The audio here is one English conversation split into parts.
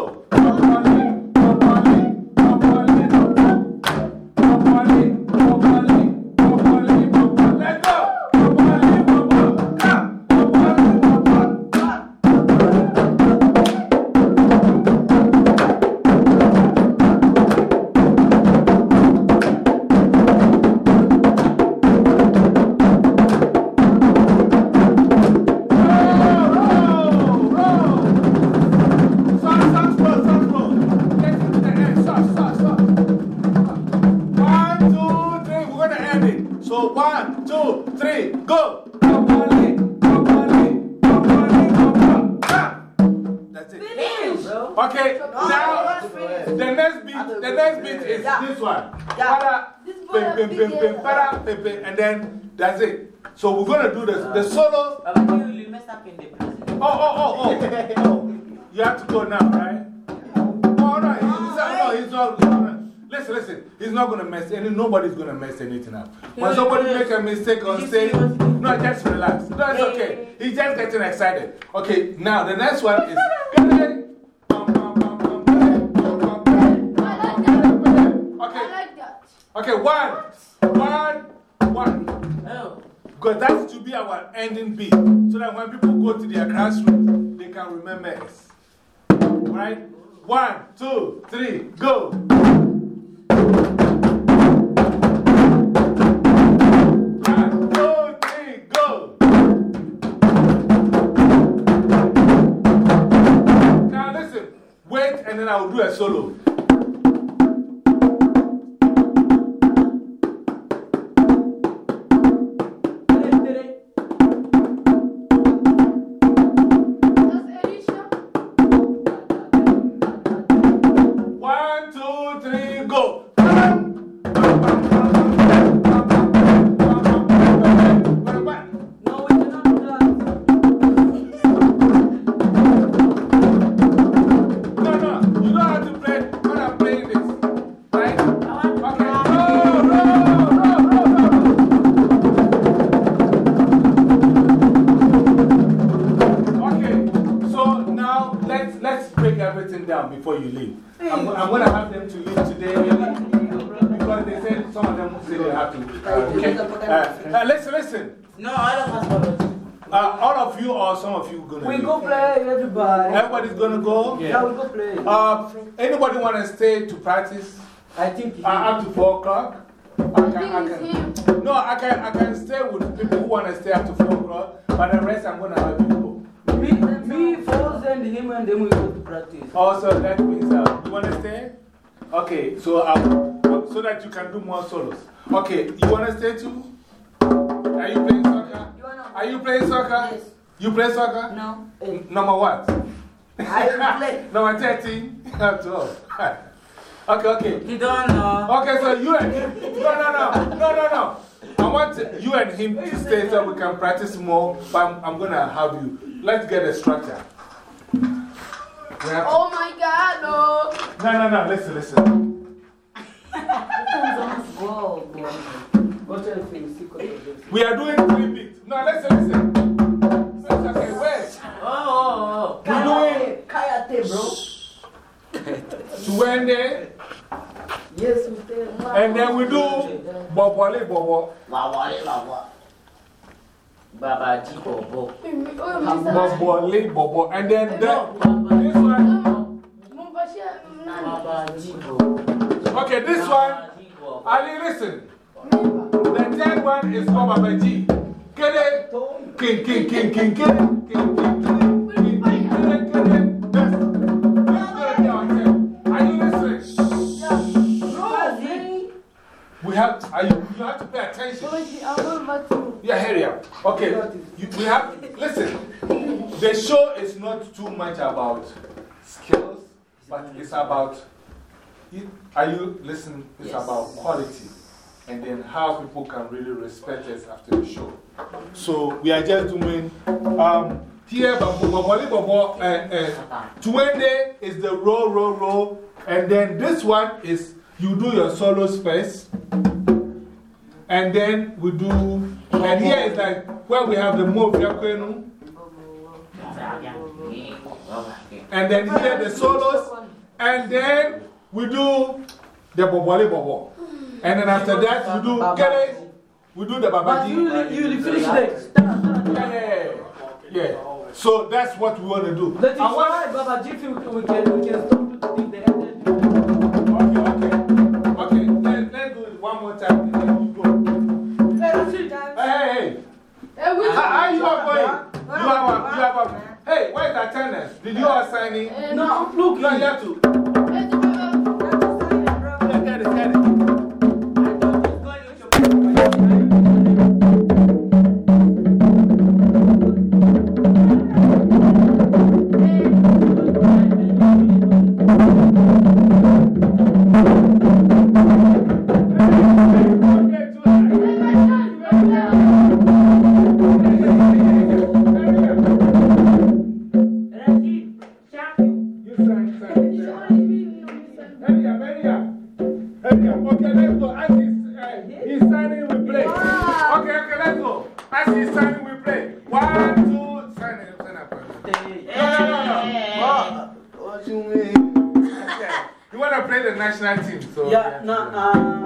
go. The solo. You messed up in the prison. Oh, oh, oh, oh. You have to go now, right? Oh, no, he's, no, he's not. No, listen, listen. He's not going to mess any, nobody's going to mess anything up. When somebody makes a mistake on stage, no, just relax. No, it's okay. He's just getting excited. Okay, now the next one is. Okay. Okay, one, one, one. Oh. Because that's to be our ending beat. So that when people go to their classrooms, they can remember us. Right? One, two, three, go. And then I will do a solo. Three, Rodrigo. So that you can do more solos. Okay, you want to stay too? Are you playing soccer? You Are you playing soccer? Yes. You play soccer? No. Number what? I play. Number 13? 12. okay, okay. You don't know. Okay, so you and. No, no, no. No, no, no. I want you and him to stay so we can practice more, but I'm, I'm going to have you. Let's get a structure. Oh my god, no. no, no, no. Listen, listen. We are doing three beats. No, listen, listen. Okay, wait. Oh, oh, We're doing Kayate, bro. Tuwende, Yes, we tell. and then we do Bobole Bobo. oh. Wawale, wawa. Baba G Bobo. Bobole Bobo. And then the, this one. Bobo. Okay, this one. Ali, listen. The third one is Baba G. Get it? King, king, king, king, king, king, king, king, king, king, king, king? We have, are you, you have to pay attention. Yeah, hurry up. Okay, you, we have, listen, the show is not too much about skills, but it's about, are you listening? It's Yes. about quality and then how people can really respect us after the show. So we are just doing, um, here, uh, uh, Tuwende is the roll, roll, roll, and then this one is you do your solos first. And then we do, and here is like where we have the move, and then here the solos, And then we do the bobole bobo. And then after that, we do kere. We do the But babaji. you, you will finish next. Yeah, yeah, yeah. yeah. So that's what we want to do. That is I want- why, Baba, if you, we can, we can stop to think the ended. Okay, okay. Okay, let, let's do it one more time. then we go. Hey, hey, hey. Hey, which How, how you are going? You have a, you have a. Hey, where's the attendance? Did you all sign in? No, look, No, you have to. It, go. As he's signing, we play. One, two, sign it. Sign up. No, no, no, What you mean? Okay. You want to play the national team, so. Yeah, no, uh,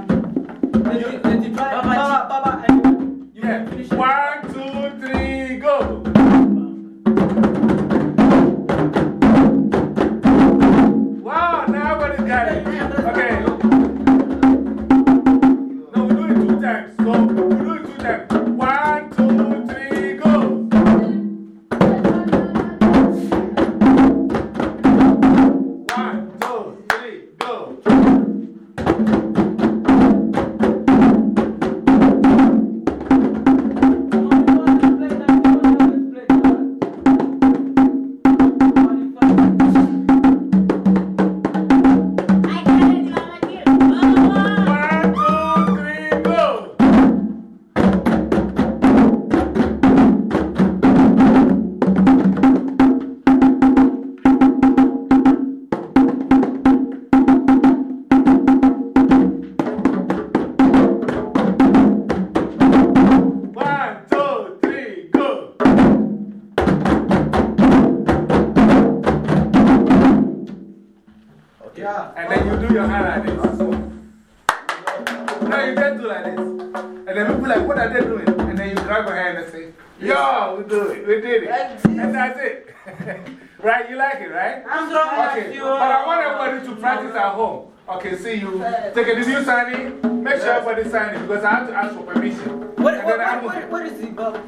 home. Okay, see you. Take it. Did you sign in? Make sure everybody sign in because I have to ask for permission. What, what, what, what, what is it, Baba?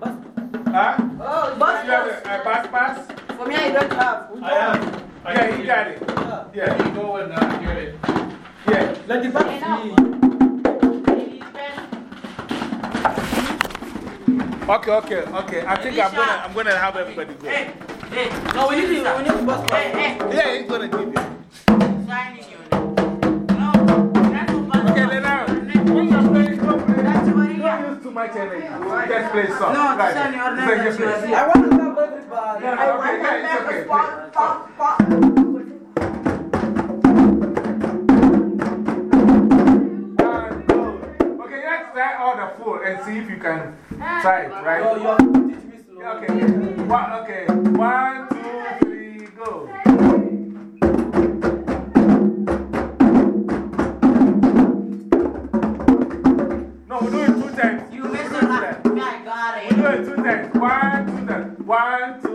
Bas- Huh? Oh, Bas- You have a, a pass pass? For me, I don't have. I am. I Yeah, he got it. Yeah. Yeah. You go and uh, get it. Yeah. Let the back see. Okay, okay, okay. I think I'm gonna, I'm gonna have everybody go. No, we need to, we need to bust Yeah, he's gonna give you. Much energy. Just play soft. No, right. Tony, your Just name like is you yours. play. I want to stop everybody. No, no, okay, yeah, it's okay. Play. One, two. Okay, let's try all the four and see if you can try it, right? Oh, you have to teach me slow. Yeah, Okay, one, okay. One, two, Two. One, two. One,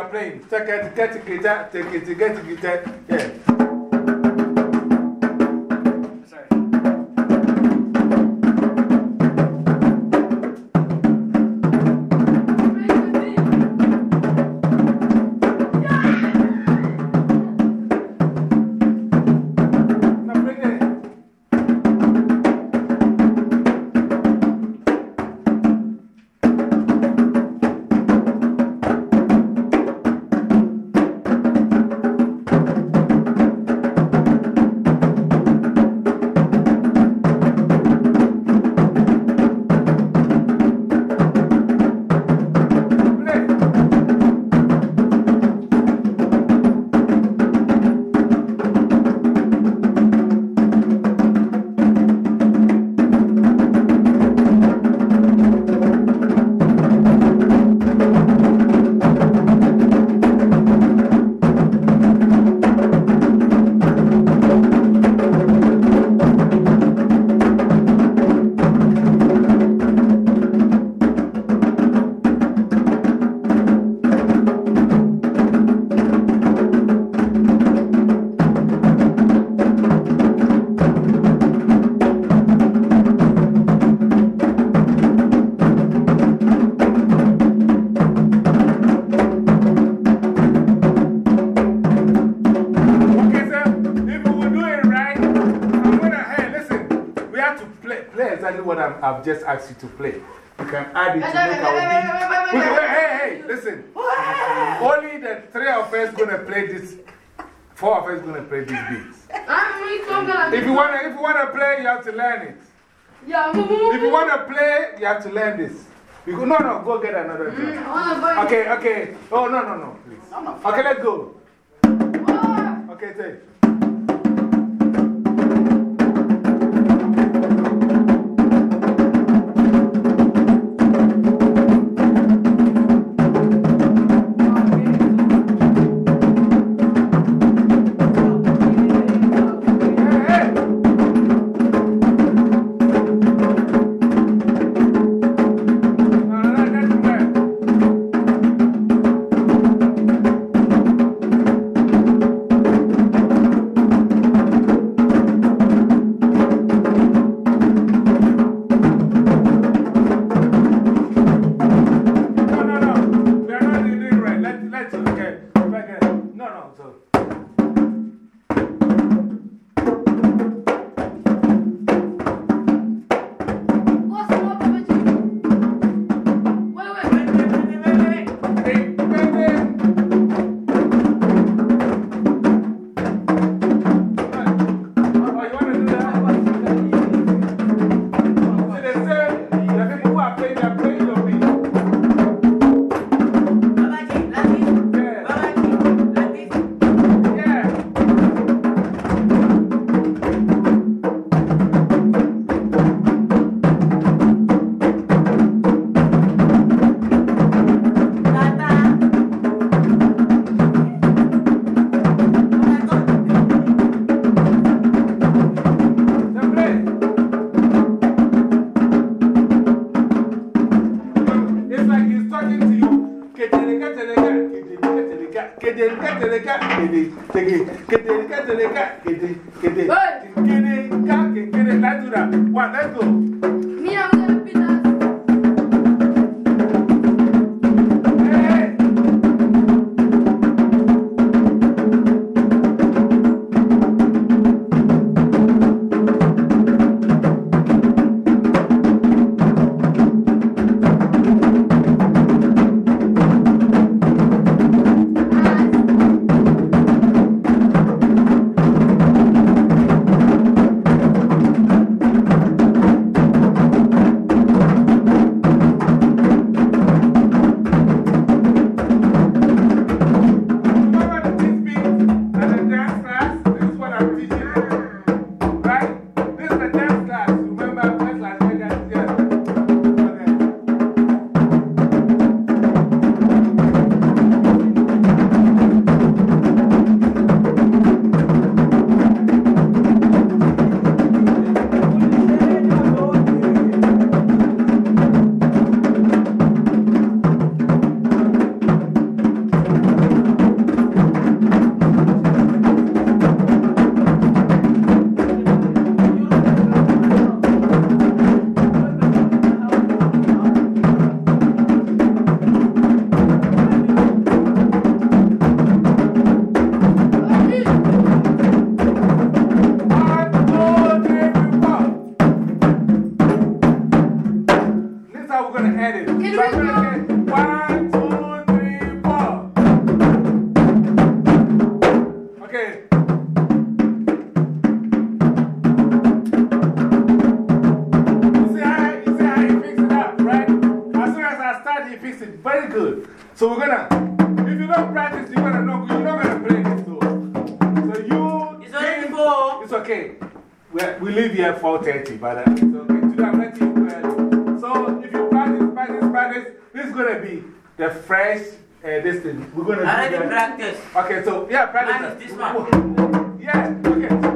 are playing. Take it, get it, get it, get it, get it, get it. Yeah. Just asked you to play. You can add it to make our beat. We can- Hey, hey, listen. Only the three of us gonna play this, four of us gonna play these beats. If you wanna, if you wanna play, you have to learn it. If you wanna play, you have to learn this. You go, no, no, go get another drum. Okay, okay. Oh, no, no, no, please. Okay, let's go. Okay, take. Okay, so, yeah, practice. Minus this one. Yeah, okay.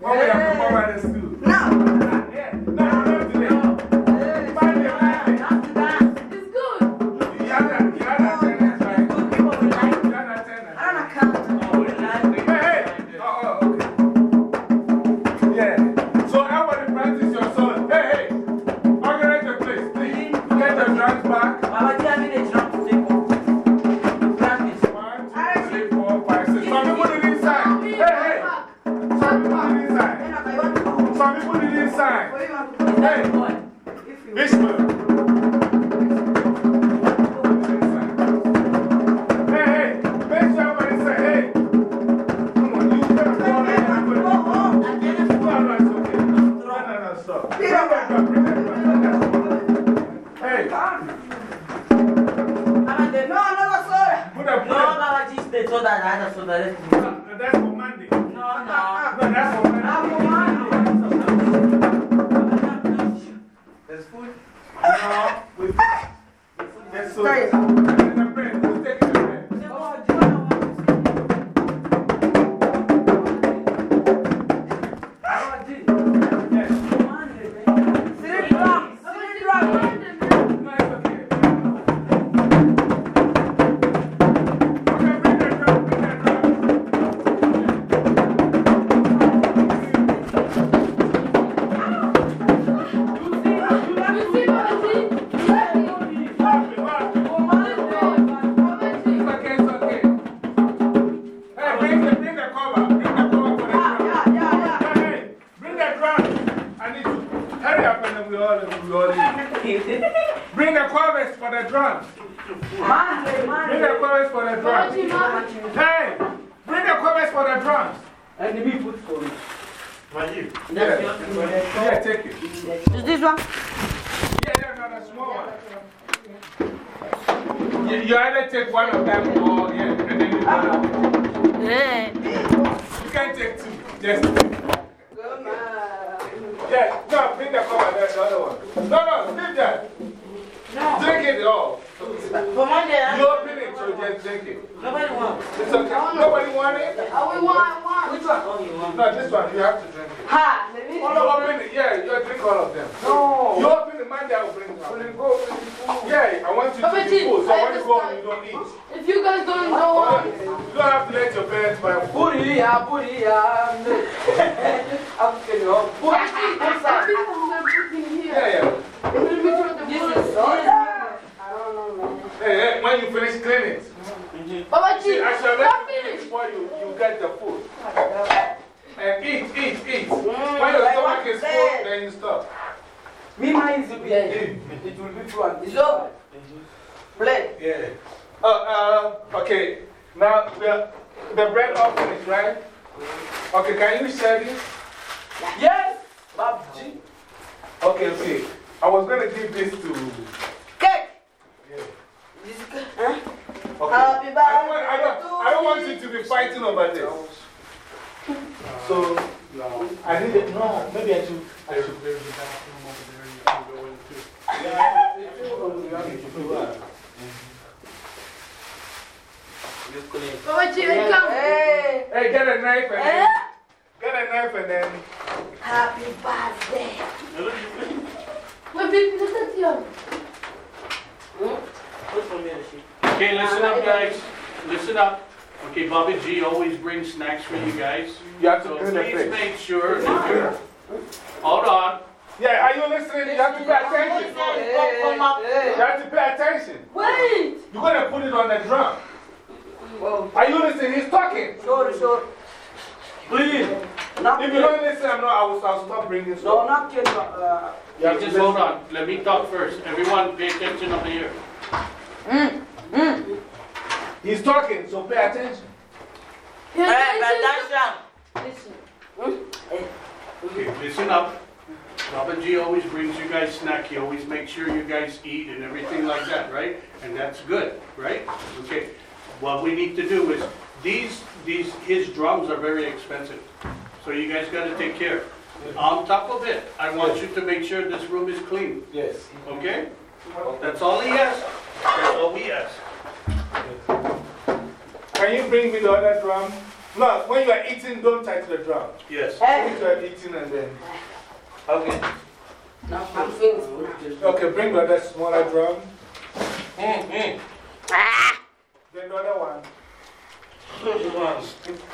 Why would I come over to school? No. Just this one? You, you either take one of them or, yeah, and then you go. Yeah. You can take two. Just two. Yeah, no, bring the cover, that's the other one. No, no, leave that. No. Drink it all. Come on, there. You open it. so just take it. Nobody wants it. It's okay. Nobody want it? Oh, we want one. Which one? Oh, you want no, this one. You have to drink it. Ha! Maybe. Oh, no, open it. Yeah, you drink all of them. No. You open the man I will bring it. Will go? Yeah, I want you to eat food. So when you go home, you don't eat. If you guys don't know what? You don't have to let your parents buy food. Puri. I'm kidding. Puri. What's that? Yeah, yeah. This is so Hey, hey, when you finish cleaning, Papa see, G, I shall stop let you finish finish. before you, you get the food. And eat, eat, eat. Mm, When your I stomach want is full, that. then you stop. Me, mine is be It will be fun. It's over. Play. Yeah. Uh, uh, okay, now we are, the bread all finished, right? Okay, can you share this? Yes. Babji. Okay, okay. I was going to give this to. Cake. Yeah. This is cake. Huh? Okay. Happy I don't, want, I, birthday don't, I don't want you to be fighting over this. So, I need it. No, maybe I should. I should. There's a bathroom over there you can go into. Papa G, I come. Hey. Hey, get a knife and then. Get a knife and then. Happy birthday. What did you say to you? Okay, listen up, guys. Listen up. Okay, Bobby G always brings snacks for you guys. You have to So clean the please make sure that you're. Hold on. Yeah, are you listening? You have to pay attention. Hey. You have to pay attention. Wait. You're going to put it on the drum. Well, Are you listening? He's talking. sure, sure. Please. Not If you don't listen, I'm not, I will, I'll stop bringing No, stuff. not kidding. Uh, You Just listen. hold on. Let me talk first. Everyone pay attention over here. Hmm. He's talking, so pay attention. Pay hey, attention. Badasha. Listen. Okay, listen up. Baba G always brings you guys snack. He always makes sure you guys eat and everything like that, right? And that's good, right? Okay. What we need to do is, these, these, his drums are very expensive. So you guys gotta take care. On top of it, I want you to make sure this room is clean, Yes. okay? That's all he asks. That's all we ask. Can you bring me the other drum? No, when you are eating, don't touch the drum. Yes. Hey. When you are eating and then. Okay. Now I'm finished. Okay, bring the other smaller drum. Mm, mm. Ah! Then the other one.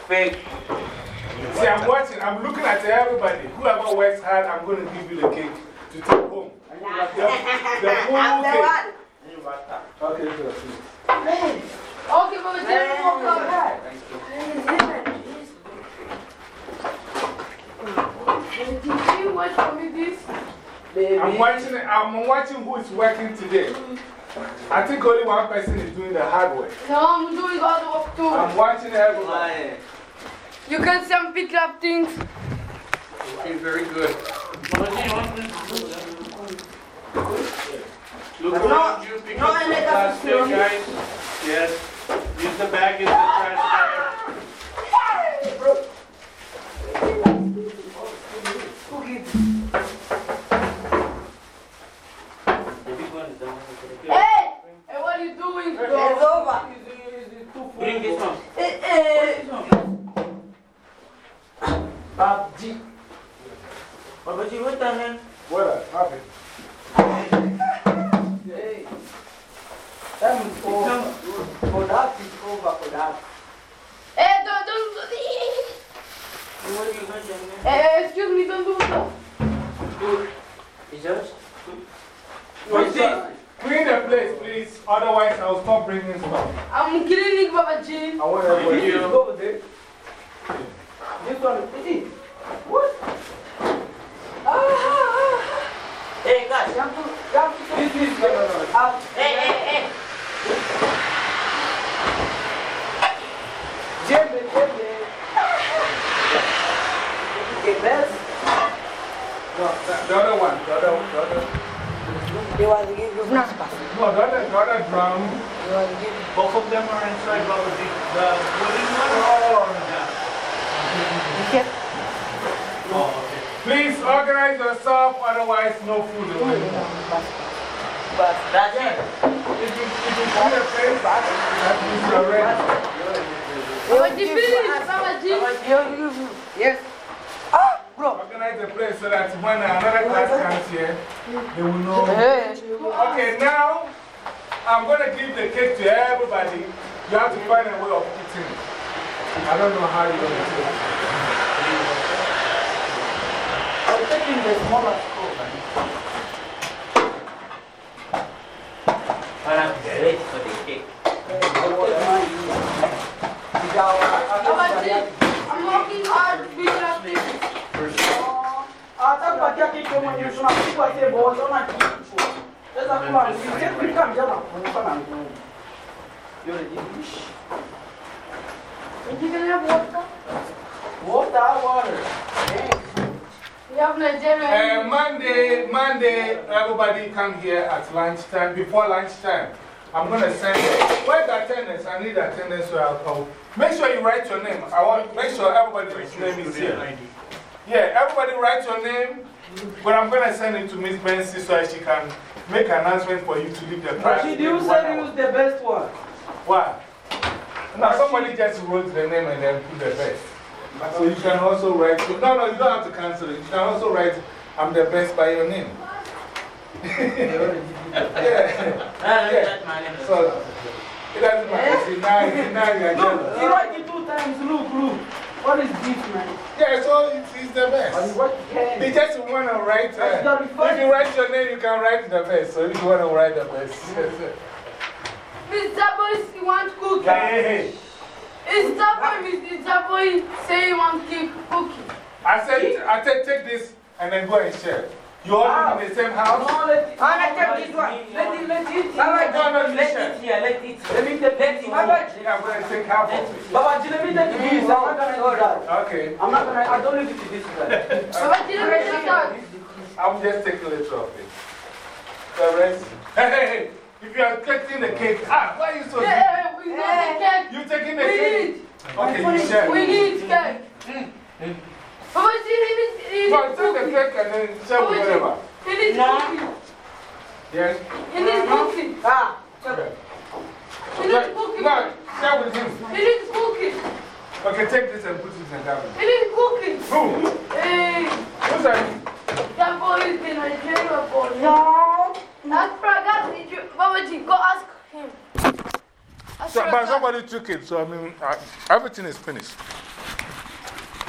Fake. See, I'm watching, I'm looking at everybody. Whoever works hard, I'm going to give you the cake to take home. The, the full I'm the cake. one. Okay, good. Okay, Papa G, let me walk out. Did you watch for me this? Baby. I'm watching, I'm watching who is working today. I think only one person is doing the hard work. No, I'm doing all the work too. I'm watching everybody. Why? You can see I'm picking up things. Okay, very good. Look No, around you, pick no, up I some let us plastic, guys. Yes. Use the bag as the trash bag. Hey! Hey, what are you doing? It's over. Bring this one. Eh, eh. Babji, what the hell? What happened? Hey. Time is over. For that is over for that. Hey, don't, don't. What are you going to do? Hey, excuse me, don't do that. Is yours? What's this? Clean the place, please. Otherwise, I'll stop bringing stuff. I'm cleaning Papa G. I want everybody This is to over there. This one is it. What? Ah, Hey. Um, hey, hey. No, the, the other one. The other, the other. Give no. The the give. Both of them are inside Baba G. The wooden one? Oh. Yeah. Oh. Please organize yourself, otherwise, no food. will be. But that's it. If you, if you clean the place, that means you're ready. Papa G, finish, Papa G. Yes. Ah, bro. Organize organize the place so that when another class comes here, they will know. Okay, now I'm going to give the cake to everybody. You have to find a way of eating it. I don't know how you're going to do it. I'm taking the smaller scope. Para great for the cake. Babaji, I'm working hard to be active. Hata kupatia kitu mwenye tunapigwa tebo, unaona kitu. Sasa kula mzee, kika mjana kunuka na nguvu. Yule jibishi. And you can have water. Water, water. We have Nigeria. Uh, Monday, Monday, everybody come here at lunchtime, before lunchtime. I'm going to send it. Where's the attendance? I need attendance so I'll call. Make sure you write your name. I want make sure everybody's name is here. Yeah, everybody write your name. But I'm going to send it to Miss Bensi so she can make an announcement for you to leave the class. Rashid, you in one said hour. use the best one. Why? Now, somebody just wrote the name and then put the best. So you can also write, no, no, you don't have to cancel it. You can also write, I'm the best by your name. yeah. Ah, Yeah. that's my name. So, it doesn't matter. See, now, see, now you are Look, he jealous. write it two times. Look, look. What is this, man? Yeah, so it's, it's the best. what can? They just want to write, That's uh, if you write your name, you can write the best. So if you want to write the best. Mr. Boy, he want cookie. hey, hey, hey. Is that boy, Mr. Boy, say he wants cake cookie? I said, I said, take this and then go and share. You all live in the same house? No, let it. Ah, let it, this one. Let it, let it. Baba, No, no, let it here, let it. Let me take Let it. Baba, Yeah, I'm going to take half of it. Baba, let me take this. I'm not gonna do that. Okay. I'm not gonna, I don't leave it to this guy. Babaji, let me take that. I'll just take a little of it. The rest. Hey, hey, hey. If you are taking the cake, ah, why are you so Yeah, yeah, we got the cake. You taking the We cake? need. Okay, you share. We need cake. Babaji, he needs, he No, needs take the cookie. cake and then share with whatever. He needs No. cookie. Yes? He needs cookie. Ah, Okay. He needs cookie. No, share with him. He needs cookie. Okay, take this and put it in that one. He needs cookie. Who? Hey, Who's that? that boy is the Nigerian boy. no. Ask Pragas, Babaji, go ask him. Ask So, but Pragas. somebody took it, so I mean, uh, everything is finished.